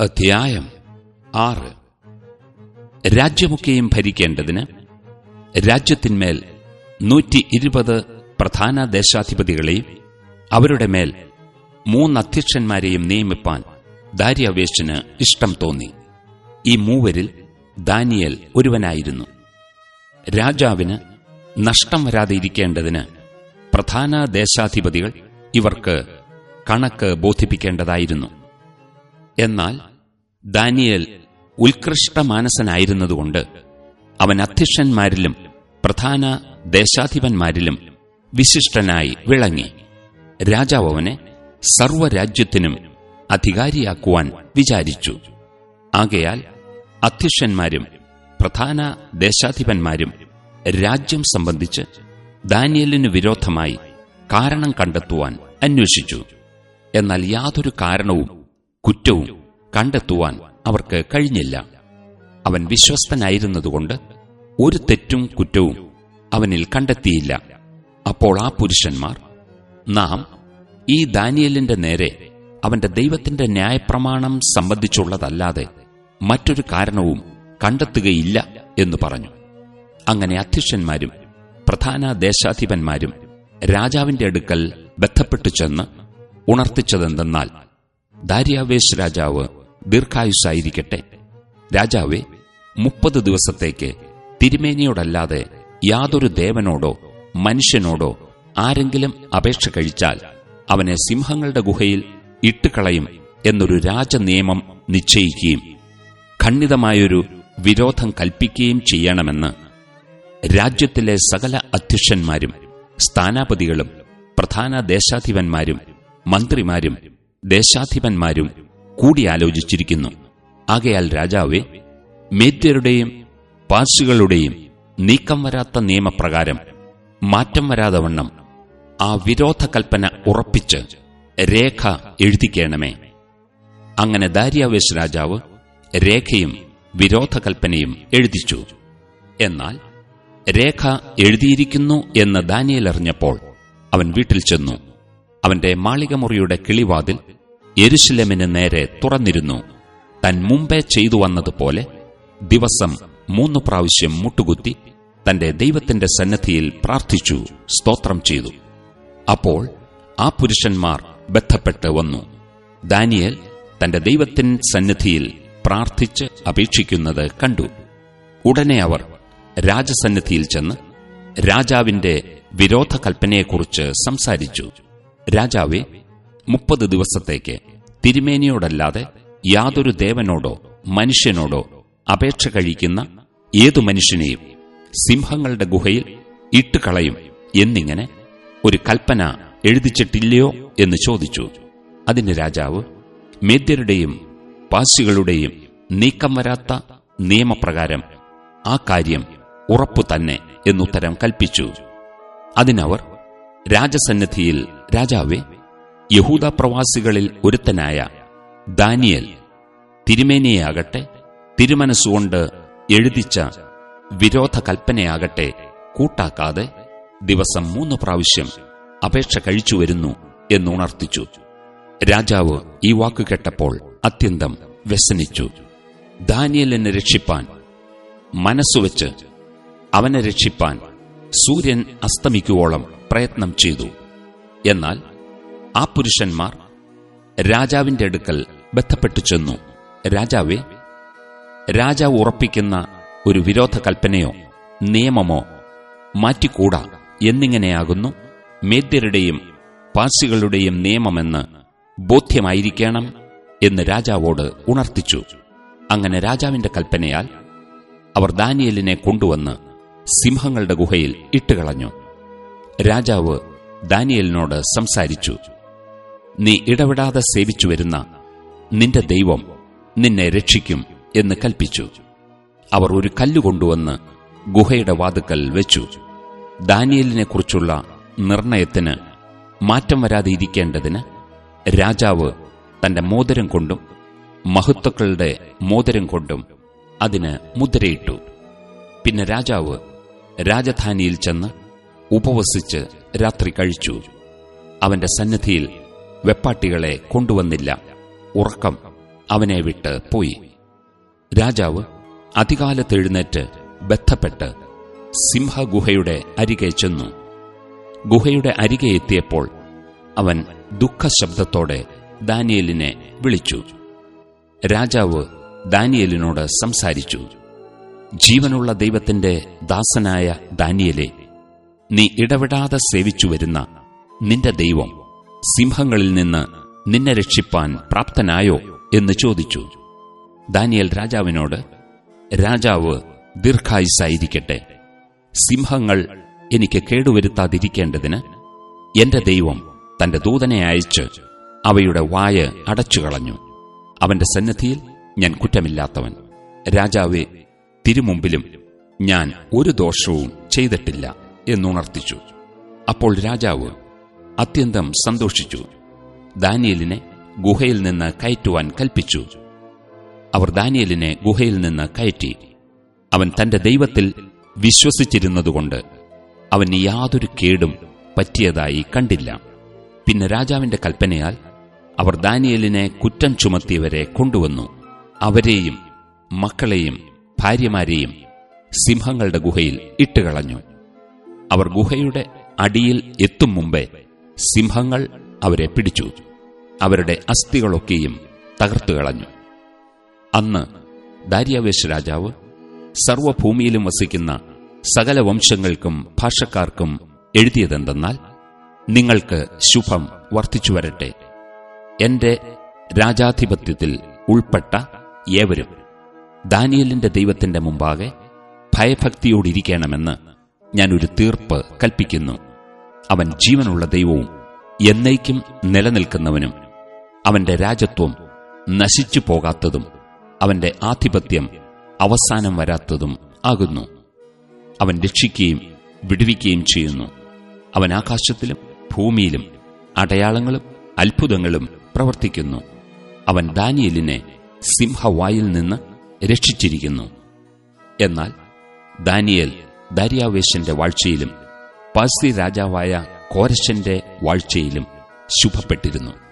അധ്യായം ആറ്. രാജ്യമൊക്കെയും ഭരിക്കേണ്ടതിന് രാജ്യത്തിന്മേൽ നൂറ്റി ഇരുപത് പ്രധാന ദേശാധിപതികളെയും അവരുടെ മേൽ മൂന്നധ്യക്ഷന്മാരെയും നിയമിപ്പാൻ ദാര്യാവേശന് ഇഷ്ടം തോന്നി. ഈ മൂവരിൽ ദാനിയൽ ഒരുവനായിരുന്നു. രാജാവിന് നഷ്ടം വരാതെ ഇരിക്കേണ്ടതിന് പ്രധാന ദേശാധിപതികൾ ഇവർക്ക് കണക്ക് ബോധിപ്പിക്കേണ്ടതായിരുന്നു. എന്നാൽ ദാനിയേൽ ഉത്കൃഷ്ടമാനസനായിരുന്നതുകൊണ്ട് അവൻ അധ്യക്ഷന്മാരിലും പ്രധാന ദേശാധിപന്മാരിലും വിശിഷ്ടനായി വിളങ്ങി. രാജാവ് അവനെ സർവരാജ്യത്തിനും അധികാരിയാക്കുവാൻ വിചാരിച്ചു. ആകയാൽ അധ്യക്ഷന്മാരും പ്രധാന ദേശാധിപന്മാരും രാജ്യം സംബന്ധിച്ച് ദാനിയലിനു വിരോധമായി കാരണം കണ്ടെത്തുവാൻ അന്വേഷിച്ചു. എന്നാൽ യാതൊരു കാരണവും കുറ്റവും കണ്ടെത്തുവാൻ അവർക്ക് കഴിഞ്ഞില്ല. അവൻ വിശ്വസ്തനായിരുന്നതുകൊണ്ട് ഒരു തെറ്റും കുറ്റവും അവനിൽ കണ്ടെത്തിയില്ല. അപ്പോൾ ആ പുരുഷന്മാർ നാം ഈ ദാനിയലിന്റെ നേരെ അവന്റെ ദൈവത്തിന്റെ ന്യായപ്രമാണം സംബന്ധിച്ചുള്ളതല്ലാതെ മറ്റൊരു കാരണവും കണ്ടെത്തുകയില്ല എന്ന് പറഞ്ഞു. അങ്ങനെ അധ്യക്ഷന്മാരും പ്രധാന ദേശാധിപന്മാരും രാജാവിന്റെ അടുക്കൽ ബന്ധപ്പെട്ടു ചെന്ന് ഉണർത്തിച്ചതെന്തെന്നാൽ ദാര്യാവേശ് രാജാവ് ദീർഘായുസായിരിക്കട്ടെ രാജാവെ മുപ്പത് ദിവസത്തേക്ക് തിരുമേനിയോടല്ലാതെ യാതൊരു ദേവനോടോ മനുഷ്യനോടോ ആരെങ്കിലും അപേക്ഷ കഴിച്ചാൽ അവനെ സിംഹങ്ങളുടെ ഗുഹയിൽ ഇട്ടുകളയും എന്നൊരു രാജനിയമം നിശ്ചയിക്കുകയും ഖണ്ഡിതമായൊരു വിരോധം കൽപ്പിക്കുകയും ചെയ്യണമെന്ന് രാജ്യത്തിലെ സകല അധ്യക്ഷന്മാരും സ്ഥാനാപതികളും പ്രധാന ദേശാധിപന്മാരും മന്ത്രിമാരും ദേശാധിപന്മാരും കൂടിയാലോചിച്ചിരിക്കുന്നു ആകയാൽ രാജാവെ മേദ്യരുടെയും പാർശികളുടെയും നീക്കം വരാത്ത നിയമപ്രകാരം മാറ്റം വരാതെ വണ്ണം ആ വിരോധകൽപ്പന ഉറപ്പിച്ച് രേഖ എഴുതിക്കേണമേ. അങ്ങനെ ദാര്യാവേശ് രാജാവ് രേഖയും വിരോധകൽപ്പനയും എഴുതിച്ചു. എന്നാൽ രേഖ എഴുതിയിരിക്കുന്നു എന്ന് ദാനിയൽ അറിഞ്ഞപ്പോൾ അവൻ വീട്ടിൽ ചെന്നു. അവന്റെ മാളികമുറിയുടെ കിളിവാതിൽ യെരുശലേമിന് നേരെ തുറന്നിരുന്നു. തൻ മുമ്പേ ചെയ്തു വന്നതുപോലെ ദിവസം മൂന്നു പ്രാവശ്യം മുട്ടുകുത്തി തന്റെ ദൈവത്തിന്റെ സന്നദ്ധിയിൽ പ്രാർത്ഥിച്ചു സ്തോത്രം ചെയ്തു. അപ്പോൾ ആ പുരുഷന്മാർ ബന്ധപ്പെട്ട് വന്നു. ദാനിയൽ തന്റെ ദൈവത്തിൻ സന്നിധിയിൽ പ്രാർത്ഥിച്ച് അപേക്ഷിക്കുന്നത് കണ്ടു. ഉടനെ അവർ രാജസന്നിധിയിൽ ചെന്ന് രാജാവിന്റെ വിരോധകൽപ്പനയെക്കുറിച്ച് സംസാരിച്ചു. രാജാവെ മുപ്പത് ദിവസത്തേക്ക്. തിരുമേനിയോടല്ലാതെ യാതൊരു ദേവനോടോ മനുഷ്യനോടോ അപേക്ഷ കഴിക്കുന്ന ഏതു മനുഷ്യനെയും സിംഹങ്ങളുടെ ഗുഹയിൽ ഇട്ടുകളയും എന്നിങ്ങനെ ഒരു കൽപ്പന എഴുതിച്ചിട്ടില്ലയോ എന്ന് ചോദിച്ചു. അതിന് രാജാവ് മേദ്യരുടെയും പാശികളുടെയും നീക്കം വരാത്ത നിയമപ്രകാരം ആ കാര്യം ഉറപ്പു തന്നെ എന്നുത്തരം കൽപ്പിച്ചു. അതിനവർ രാജസന്നിധിയിൽ രാജാവെ യഹൂദ പ്രവാസികളിൽ ഒരുത്തനായ ദാനിയൽ തിരുമേനിയാകട്ടെ തിരുമനസ്സുകൊണ്ട് എഴുതിച്ച വിരോധ കൽപ്പനയാകട്ടെ കൂട്ടാക്കാതെ ദിവസം മൂന്ന് പ്രാവശ്യം അപേക്ഷ കഴിച്ചു വരുന്നു എന്നുണർത്തിച്ചു. രാജാവ് ഈ വാക്കു കേട്ടപ്പോൾ അത്യന്തം വ്യസനിച്ചു. ദാനിയലിനെ രക്ഷിപ്പാൻ മനസ്സുവെച്ച് അവനെ രക്ഷിപ്പാൻ സൂര്യൻ അസ്തമിക്കുവോളം പ്രയത്നം ചെയ്തു. എന്നാൽ ആ പുരുഷന്മാർ രാജാവിന്റെ അടുക്കൽ ബന്ധപ്പെട്ടു ചെന്നു. രാജാവെ രാജാവ് ഉറപ്പിക്കുന്ന ഒരു വിരോധ കൽപ്പനയോ നിയമമോ മാറ്റിക്കൂടാ എന്നിങ്ങനെയാകുന്നു. മേദ്യരുടെയും പാർസികളുടെയും നിയമമെന്ന് ബോധ്യമായിരിക്കണം എന്ന് രാജാവോട് ഉണർത്തിച്ചു. അങ്ങനെ രാജാവിന്റെ കൽപ്പനയാൽ അവർ ദാനിയലിനെ കൊണ്ടുവന്ന് സിംഹങ്ങളുടെ ഗുഹയിൽ ഇട്ടുകളഞ്ഞു. രാജാവ് ദാനിയലിനോട് സംസാരിച്ചു. നീ ഇടവിടാതെ സേവിച്ചു വരുന്ന നിന്റെ ദൈവം നിന്നെ രക്ഷിക്കും എന്ന് കൽപ്പിച്ചു. അവർ ഒരു കല്ലുകൊണ്ടുവന്ന് ഗുഹയുടെ വാതുക്കൽ വെച്ചു. ദാനിയലിനെക്കുറിച്ചുള്ള നിർണയത്തിന് മാറ്റം വരാതെ ഇരിക്കേണ്ടതിന് രാജാവ് തന്റെ മോതിരം കൊണ്ടും മഹത്വക്കളുടെ മോതിരം കൊണ്ടും അതിന് മുദ്രയിട്ടു. പിന്നെ രാജാവ് രാജധാനിയിൽ ചെന്ന് ഉപവസിച്ച് രാത്രി കഴിച്ചു. അവന്റെ സന്നിധിയിൽ വെപ്പാട്ടികളെ കൊണ്ടുവന്നില്ല. ഉറക്കം അവനെ വിട്ട് പോയി. രാജാവ് അധികാലത്തെഴുന്നേറ്റ് ബന്ധപ്പെട്ട് സിംഹഗുഹയുടെ അരികെ ചെന്നു. ഗുഹയുടെ അരികെ എത്തിയപ്പോൾ അവൻ ദുഃഖശബ്ദത്തോടെ ദാനിയലിനെ വിളിച്ചു. രാജാവ് ദാനിയലിനോട് സംസാരിച്ചു. ജീവനുള്ള ദൈവത്തിന്റെ ദാസനായ ദാനിയലെ നീ ഇടപെടാതെ സേവിച്ചു വരുന്ന നിന്റെ ദൈവം സിംഹങ്ങളിൽ നിന്ന് നിന്നെ രക്ഷിപ്പാൻ പ്രാപ്തനായോ എന്ന് ചോദിച്ചു. ദാനിയൽ രാജാവിനോട് രാജാവ് ദീർഘായുസായിരിക്കട്ടെ സിംഹങ്ങൾ എനിക്ക് കേടുവരുത്താതിരിക്കേണ്ടതിന് എന്റെ ദൈവം തന്റെ ദൂതനെ അയച്ച് അവയുടെ വായ അടച്ചുകളഞ്ഞു. അവന്റെ സന്നദ്ധിയിൽ ഞാൻ കുറ്റമില്ലാത്തവൻ. രാജാവെ തിരുമുമ്പിലും ഞാൻ ഒരു ദോഷവും ചെയ്തിട്ടില്ല എന്നുണർത്തിച്ചു. അപ്പോൾ രാജാവ് അത്യന്തം സന്തോഷിച്ചു. ദാനിയലിനെ ഗുഹയിൽ നിന്ന് കയറ്റുവാൻ കൽപ്പിച്ചു. അവർ ദാനിയലിനെ ഗുഹയിൽ നിന്ന് കയറ്റി. അവൻ തന്റെ ദൈവത്തിൽ വിശ്വസിച്ചിരുന്നതുകൊണ്ട് അവൻ യാതൊരു കേടും പറ്റിയതായി കണ്ടില്ല. പിന്നെ രാജാവിന്റെ കൽപ്പനയാൽ അവർ ദാനിയലിനെ കുറ്റം ചുമത്തിയവരെ കൊണ്ടുവന്നു. അവരെയും മക്കളെയും ഭാര്യമാരെയും സിംഹങ്ങളുടെ ഗുഹയിൽ ഇട്ടുകളഞ്ഞു. അവർ ഗുഹയുടെ അടിയിൽ എത്തും മുമ്പേ സിംഹങ്ങൾ അവരെ പിടിച്ചു. അവരുടെ അസ്ഥികളൊക്കെയും തകർത്തുകളഞ്ഞു അന്ന് ദാര്യാവേശ രാജാവ് സർവഭൂമിയിലും വസിക്കുന്ന സകല വംശങ്ങൾക്കും ഭാഷക്കാർക്കും എഴുതിയതെന്തെന്നാൽ നിങ്ങൾക്ക് ശുഭം വർദ്ധിച്ചു വരട്ടെ. എന്റെ രാജാധിപത്യത്തിൽ ഉൾപ്പെട്ട ഏവരും ദാനിയലിന്റെ ദൈവത്തിന്റെ മുമ്പാകെ ഭയഭക്തിയോടിരിക്കണമെന്ന് ഞാൻ ഒരു തീർപ്പ് കൽപ്പിക്കുന്നു. അവൻ ജീവനുള്ള ദൈവവും എന്നേക്കും നിലനിൽക്കുന്നവനും. അവന്റെ രാജത്വം നശിച്ചു പോകാത്തതും അവന്റെ ആധിപത്യം അവസാനം വരാത്തതും ആകുന്നു. അവൻ രക്ഷിക്കുകയും വിടുവിക്കുകയും ചെയ്യുന്നു. അവൻ ആകാശത്തിലും ഭൂമിയിലും അടയാളങ്ങളും അത്ഭുതങ്ങളും പ്രവർത്തിക്കുന്നു. അവൻ ദാനിയലിനെ സിംഹവായിൽ നിന്ന് രക്ഷിച്ചിരിക്കുന്നു. എന്നാൽ ദാനിയൽ ദാര്യാവേശന്റെ വാഴ്ചയിലും പാഴ്സി രാജാവായ കോരശന്റെ വാഴ്ചയിലും ശുഭപ്പെട്ടിരുന്നു.